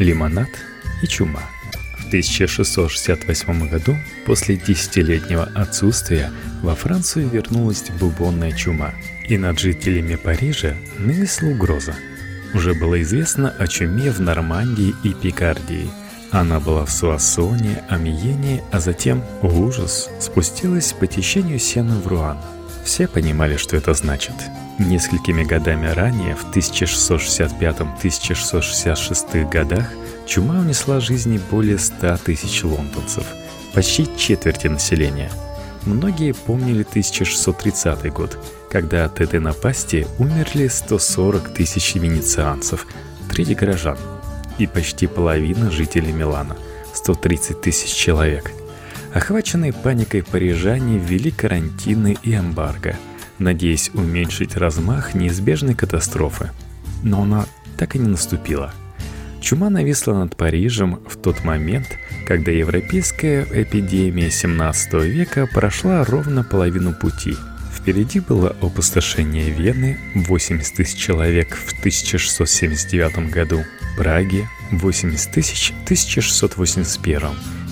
лимонад и чума. В 1668 году, после десятилетнего отсутствия, во Францию вернулась бубонная чума, и над жителями Парижа нависла угроза. Уже было известно о чуме в Нормандии и Пикардии. Она была в Суассоне, Амьене, а затем, ужас, спустилась по течению Сены в Руан. Все понимали, что это значит – Несколькими годами ранее, в 1665-1666 годах, чума унесла жизни более 100 тысяч лондонцев, почти четверти населения. Многие помнили 1630 год, когда от этой напасти умерли 140 тысяч венецианцев, треть горожан, и почти половина жителей Милана, 130 тысяч человек. Охваченные паникой парижане ввели карантины и эмбарго – надеясь уменьшить размах неизбежной катастрофы. Но она так и не наступила. Чума нависла над Парижем в тот момент, когда европейская эпидемия 17 века прошла ровно половину пути. Впереди было опустошение Вены, 80 тысяч человек в 1679 году, Праги, 80 тысяч в 1681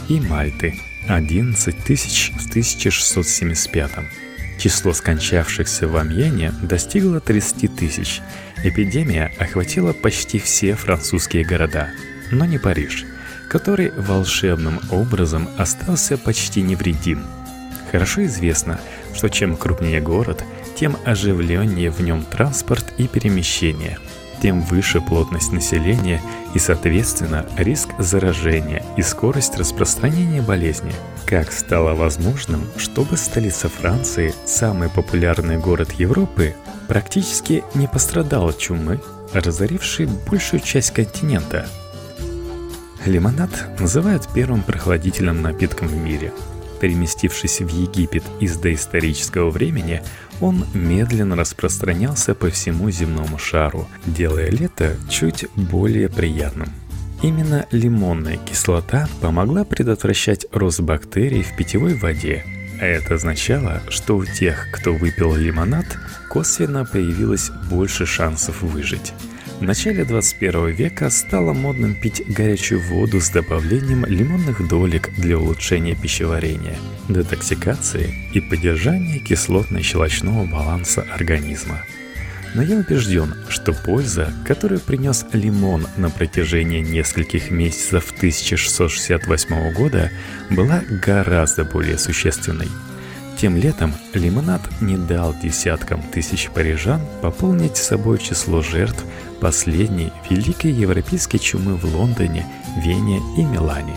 и Мальты, 11 тысяч в 1675. Число скончавшихся в Амьене достигло 30 тысяч. Эпидемия охватила почти все французские города, но не Париж, который волшебным образом остался почти невредим. Хорошо известно, что чем крупнее город, тем оживленнее в нем транспорт и перемещение – тем выше плотность населения и, соответственно, риск заражения и скорость распространения болезни. Как стало возможным, чтобы столица Франции, самый популярный город Европы, практически не пострадала от чумы, разорившей большую часть континента? Лимонад называют первым прохладительным напитком в мире – Переместившись в Египет из доисторического времени, он медленно распространялся по всему земному шару, делая лето чуть более приятным. Именно лимонная кислота помогла предотвращать рост бактерий в питьевой воде, а это означало, что у тех, кто выпил лимонад, косвенно появилось больше шансов выжить. В начале 21 века стало модным пить горячую воду с добавлением лимонных долек для улучшения пищеварения, детоксикации и поддержания кислотно-щелочного баланса организма. Но я убежден, что польза, которую принес лимон на протяжении нескольких месяцев 1668 года, была гораздо более существенной – тем летом лимонад не дал десяткам тысяч парижан пополнить собой число жертв последней великой европейской чумы в Лондоне, Вене и Милане.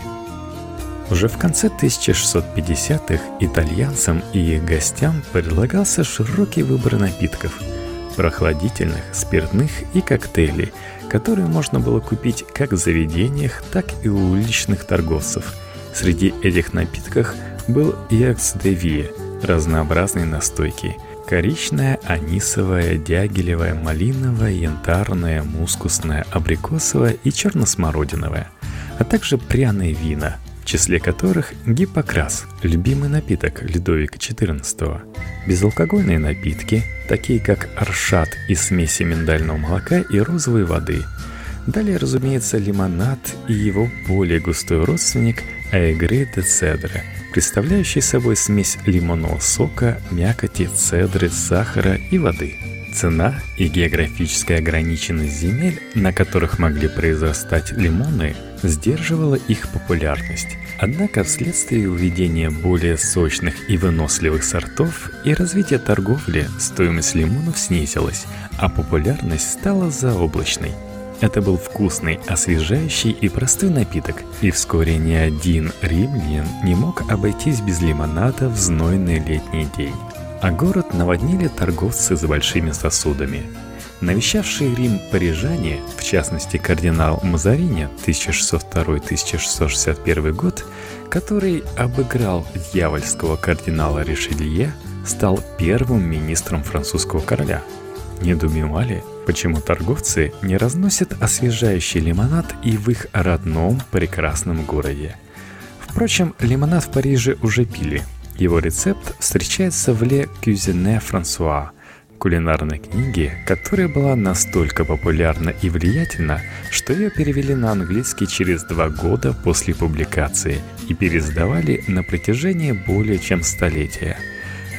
Уже в конце 1650-х итальянцам и их гостям предлагался широкий выбор напитков – прохладительных, спиртных и коктейлей, которые можно было купить как в заведениях, так и у уличных торговцев. Среди этих напитков был Якс де Вие – разнообразные настойки. Коричная, анисовая, дягелевая, малиновая, янтарная, мускусная, абрикосовая и черносмородиновая, а также пряные вина, в числе которых гипокрас, любимый напиток Людовика XIV, безалкогольные напитки, такие как аршат из смеси миндального молока и розовой воды. Далее, разумеется, лимонад и его более густой родственник Аэгре де Цедре – представляющий собой смесь лимонного сока, мякоти, цедры, сахара и воды. Цена и географическая ограниченность земель, на которых могли произрастать лимоны, сдерживала их популярность. Однако вследствие уведения более сочных и выносливых сортов и развития торговли стоимость лимонов снизилась, а популярность стала заоблачной – это был вкусный, освежающий и простой напиток, и вскоре ни один римлян не мог обойтись без лимонада в знойный летний день. А город наводнили торговцы с большими сосудами. Навещавшие Рим парижане, в частности кардинал Мазарини 1602-1661 год, который обыграл дьявольского кардинала Ришелье, стал первым министром французского короля. Недоумевали, Почему торговцы не разносят освежающий лимонад и в их родном прекрасном городе? Впрочем, лимонад в Париже уже пили. Его рецепт встречается в Ле Кюзине Франсуа, кулинарной книги, которая была настолько популярна и влиятельна, что ее перевели на английский через два года после публикации и пересдавали на протяжении более чем столетия.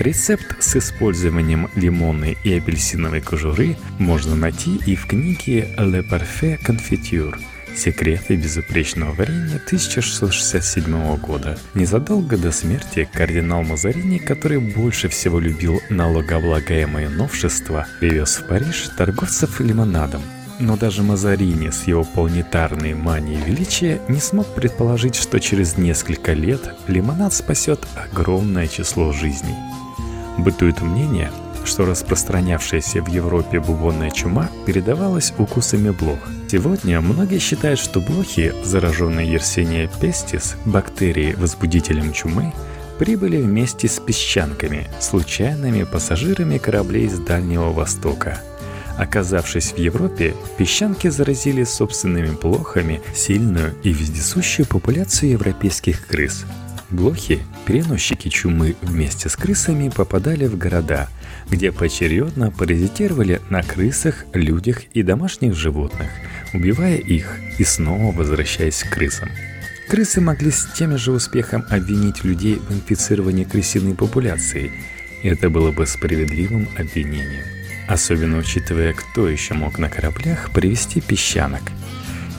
Рецепт с использованием лимонной и апельсиновой кожуры можно найти и в книге «Le Parfait Confiture», Секреты безупречного варенья 1667 года. Незадолго до смерти кардинал Мазарини, который больше всего любил налогооблагаемые новшества, привез в Париж торговцев лимонадом. Но даже Мазарини с его планетарной манией величия не смог предположить, что через несколько лет лимонад спасет огромное число жизней. Бытует мнение, что распространявшаяся в Европе бубонная чума передавалась укусами блох. Сегодня многие считают, что блохи, зараженные Yersinia pestis, бактерией возбудителем чумы, прибыли вместе с песчанками, случайными пассажирами кораблей с Дальнего Востока. Оказавшись в Европе, песчанки заразили собственными блохами сильную и вездесущую популяцию европейских крыс. Блохи, переносчики чумы вместе с крысами попадали в города – где поочередно паразитировали на крысах, людях и домашних животных, убивая их и снова возвращаясь к крысам. Крысы могли с тем же успехом обвинить людей в инфицировании крысиной популяции, и это было бы справедливым обвинением. Особенно учитывая, кто еще мог на кораблях привести песчанок –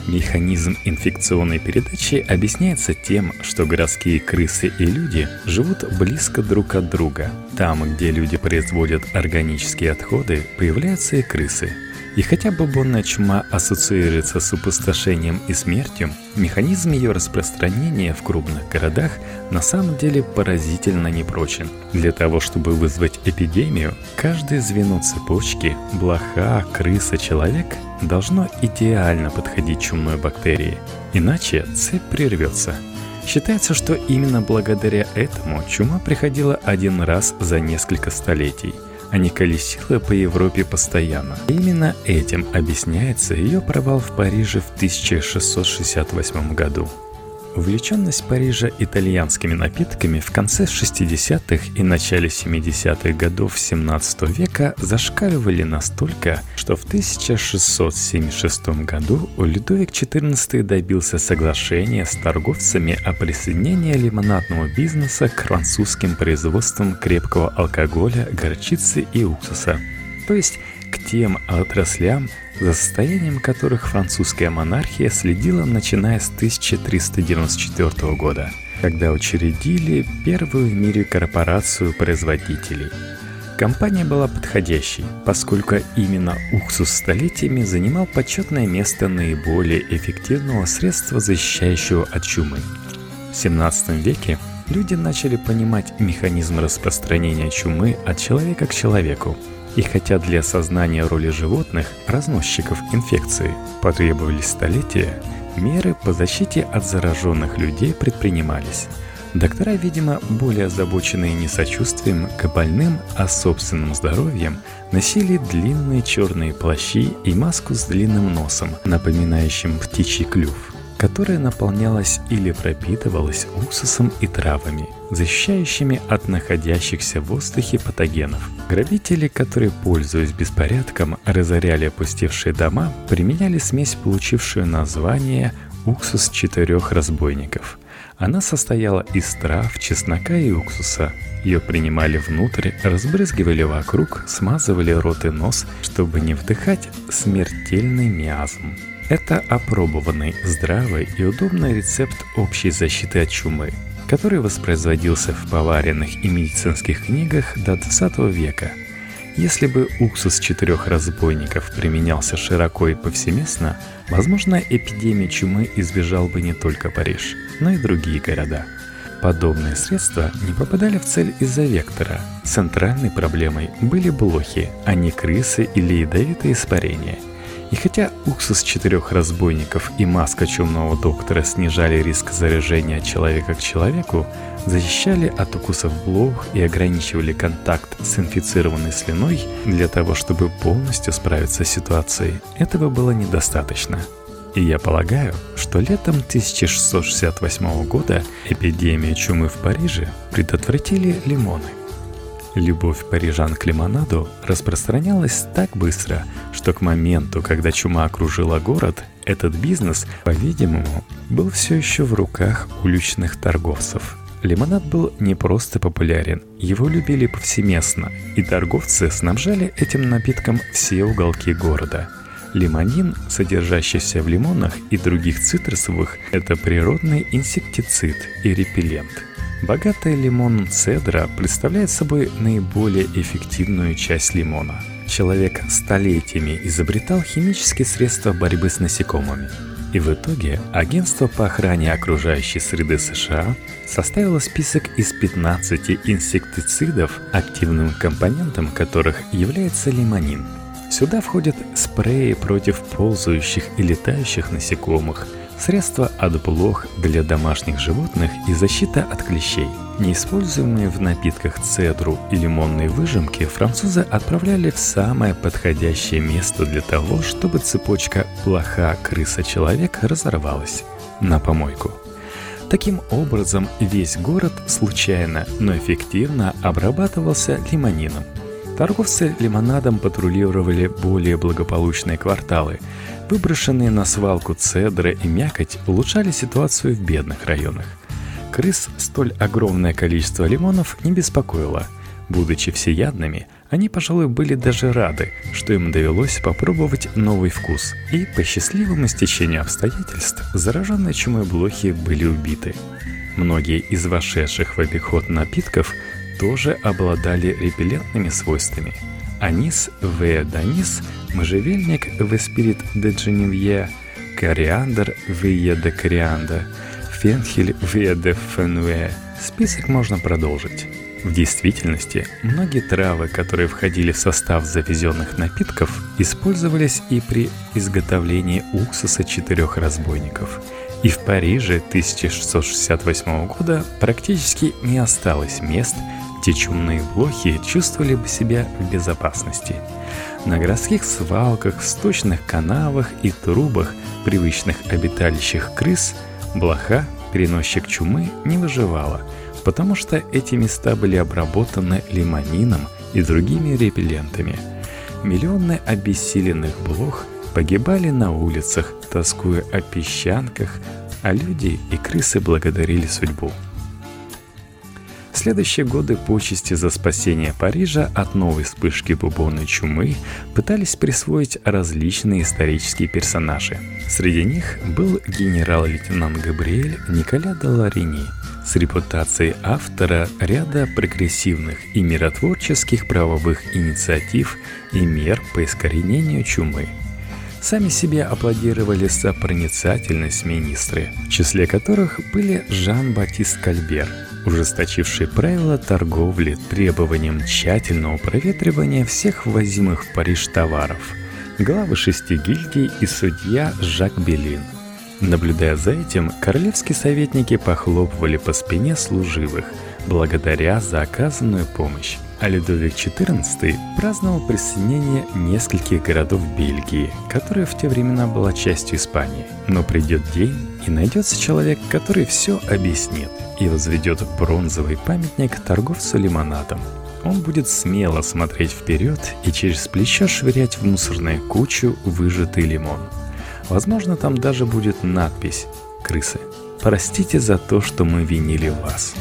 Механизм инфекционной передачи объясняется тем, что городские крысы и люди живут близко друг от друга. Там, где люди производят органические отходы, появляются и крысы – и хотя бубонная чума ассоциируется с опустошением и смертью, механизм ее распространения в крупных городах на самом деле поразительно непрочен. Для того, чтобы вызвать эпидемию, каждое звено цепочки, блоха, крыса, человек должно идеально подходить чумной бактерии, иначе цепь прервется. Считается, что именно благодаря этому чума приходила один раз за несколько столетий – а не колесила по Европе постоянно. Именно этим объясняется ее провал в Париже в 1668 году. Увлеченность Парижа итальянскими напитками в конце 60-х и начале 70-х годов 17 века зашкаливали настолько, что в 1676 году Людовик XIV добился соглашения с торговцами о присоединении лимонадного бизнеса к французским производствам крепкого алкоголя, горчицы и уксуса. То есть к тем отраслям, за состоянием которых французская монархия следила начиная с 1394 года, когда учредили первую в мире корпорацию производителей. Компания была подходящей, поскольку именно уксус столетиями занимал почетное место наиболее эффективного средства, защищающего от чумы. В 17 веке люди начали понимать механизм распространения чумы от человека к человеку – и хотя для осознания роли животных, разносчиков инфекции, потребовались столетия, меры по защите от зараженных людей предпринимались. Доктора, видимо, более озабоченные не сочувствием к больным, а собственным здоровьем, носили длинные черные плащи и маску с длинным носом, напоминающим птичий клюв – которая наполнялась или пропитывалась уксусом и травами, защищающими от находящихся в воздухе патогенов. Грабители, которые, пользуясь беспорядком, разоряли опустевшие дома, применяли смесь, получившую название «уксус четырех разбойников». Она состояла из трав, чеснока и уксуса. Ее принимали внутрь, разбрызгивали вокруг, смазывали рот и нос, чтобы не вдыхать смертельный миазм. Это опробованный, здравый и удобный рецепт общей защиты от чумы, который воспроизводился в поваренных и медицинских книгах до 20 века. Если бы уксус четырех разбойников применялся широко и повсеместно, возможно, эпидемии чумы избежал бы не только Париж, но и другие города. Подобные средства не попадали в цель из-за вектора. Центральной проблемой были блохи, а не крысы или ядовитые испарения – и хотя уксус четырех разбойников и маска чумного доктора снижали риск заражения человека к человеку, защищали от укусов блох и ограничивали контакт с инфицированной слюной, для того, чтобы полностью справиться с ситуацией, этого было недостаточно. И я полагаю, что летом 1668 года эпидемию чумы в Париже предотвратили лимоны – Любовь парижан к лимонаду распространялась так быстро, что к моменту, когда чума окружила город, этот бизнес, по-видимому, был все еще в руках уличных торговцев. Лимонад был не просто популярен, его любили повсеместно, и торговцы снабжали этим напитком все уголки города. Лимонин, содержащийся в лимонах и других цитрусовых, это природный инсектицид и репеллент – Богатая лимон цедра представляет собой наиболее эффективную часть лимона. Человек столетиями изобретал химические средства борьбы с насекомыми. И в итоге Агентство по охране окружающей среды США составило список из 15 инсектицидов, активным компонентом которых является лимонин. Сюда входят спреи против ползающих и летающих насекомых – Средства от блох для домашних животных и защита от клещей. Неиспользуемые в напитках цедру и лимонные выжимки французы отправляли в самое подходящее место для того, чтобы цепочка плоха-крыса-человек разорвалась на помойку. Таким образом, весь город случайно, но эффективно обрабатывался лимонином. Торговцы лимонадом патрулировали более благополучные кварталы – Выброшенные на свалку цедры и мякоть улучшали ситуацию в бедных районах. Крыс столь огромное количество лимонов не беспокоило. Будучи всеядными, они, пожалуй, были даже рады, что им довелось попробовать новый вкус, и по счастливому стечению обстоятельств зараженные чумой блохи были убиты. Многие из вошедших в обиход напитков тоже обладали репеллентными свойствами. Анис в Данис можжевельник Веспирит де Дженевье, кориандр Вие де корианда, фенхель Вие де фенуэ. Список можно продолжить. В действительности, многие травы, которые входили в состав завезенных напитков, использовались и при изготовлении уксуса четырех разбойников. И в Париже 1668 года практически не осталось мест, где чумные блохи чувствовали бы себя в безопасности – на городских свалках, сточных канавах и трубах привычных обиталищах крыс блоха, переносчик чумы, не выживала, потому что эти места были обработаны лимонином и другими репеллентами. Миллионы обессиленных блох погибали на улицах, тоскуя о песчанках, а люди и крысы благодарили судьбу следующие годы почести за спасение Парижа от новой вспышки бубонной чумы пытались присвоить различные исторические персонажи. Среди них был генерал-лейтенант Габриэль Николя де Ларини с репутацией автора ряда прогрессивных и миротворческих правовых инициатив и мер по искоренению чумы – Сами себе аплодировали за проницательность министры, в числе которых были Жан-Батист Кальбер, ужесточивший правила торговли требованием тщательного проветривания всех ввозимых в Париж товаров, главы шести гильдий и судья Жак Белин. Наблюдая за этим, королевские советники похлопывали по спине служивых, благодаря за оказанную помощь а Людовик XIV праздновал присоединение нескольких городов Бельгии, которая в те времена была частью Испании. Но придет день, и найдется человек, который все объяснит и возведет бронзовый памятник торговцу лимонадом. Он будет смело смотреть вперед и через плечо швырять в мусорную кучу выжатый лимон. Возможно, там даже будет надпись «Крысы». Простите за то, что мы винили вас.